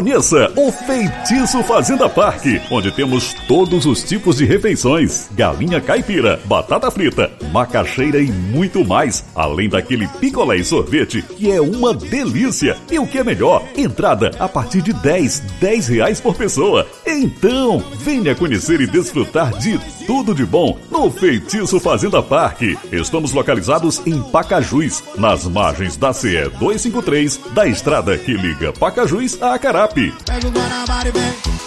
Conheça o Feitiço Fazenda Parque, onde temos todos os tipos de refeições: galinha caipira, batata frita, macaxeira e muito mais, além daquele picolé e sorvete que é uma delícia. E o que é melhor, entrada a partir de 10, 10 reais por pessoa. Então, venha conhecer e desfrutar de tudo de bom no Feitiço Fazenda Parque. Estamos localizados em Pacajus, nas margens da CE 253, da estrada que liga Pacajus a Acarape.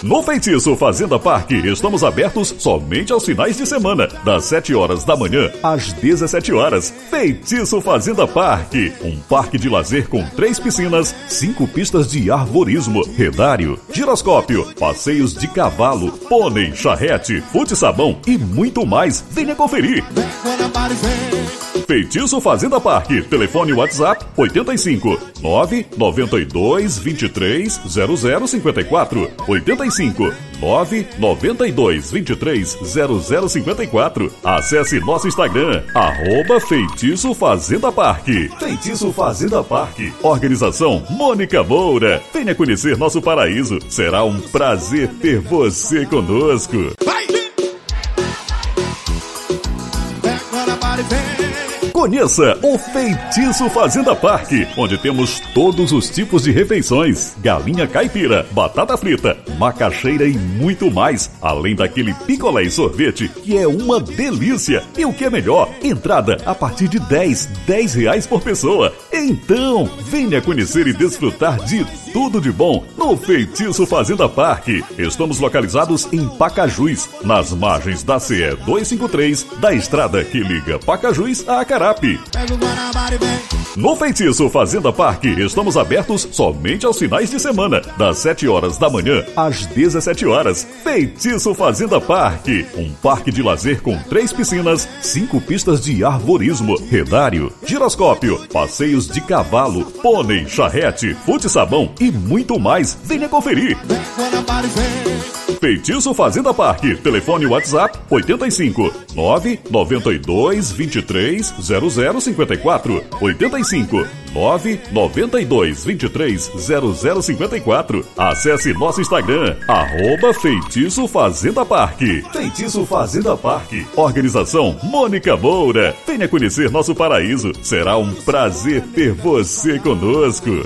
No Feitiço Fazenda Parque, estamos abertos somente aos finais de semana, das 7 horas da manhã às 17 horas. Feitiço Fazenda Parque, um parque de lazer com três piscinas, cinco pistas de arborismo, redário, giroscópio, passeios de cavalo, pônei, charrete, fute-sabão e muito mais. Venha conferir. Feitiço Fazenda Parque. Telefone WhatsApp 85 992 23 0054 85 992 23 0054. Acesse nosso Instagram arroba Feitiço Fazenda Parque. Feitiço Fazenda Parque. Organização Mônica Moura. Venha conhecer nosso paraíso. Será um prazer ter você conosco. Vai! Conheça o Feitiço Fazenda Parque, onde temos todos os tipos de refeições: galinha caipira, batata frita, macaxeira e muito mais, além daquele picolé e sorvete que é uma delícia. E o que é melhor, entrada a partir de 10, 10 reais por pessoa. Então, venha conhecer e desfrutar de tudo de bom no Feitiço Fazenda Parque. Estamos localizados em Pacajus, nas margens da CE 253, da estrada que liga Pacajus a Acará. No Feitiço Fazenda Parque, estamos abertos somente aos finais de semana, das 7 horas da manhã às 17 horas. Feitiço Fazenda Parque, um parque de lazer com três piscinas, cinco pistas de arborismo, redário, giroscópio, passeios de cavalo, pônei, charrete, fute-sabão e muito mais. Venha conferir. Feitiço Fazenda Parque. Telefone WhatsApp 85 992 23 0054 85 992 23 0054. Acesse nosso Instagram arroba Feitiço Fazenda Parque. Feitiço Fazenda Parque. Organização Mônica Moura. Venha conhecer nosso paraíso. Será um prazer ter você conosco.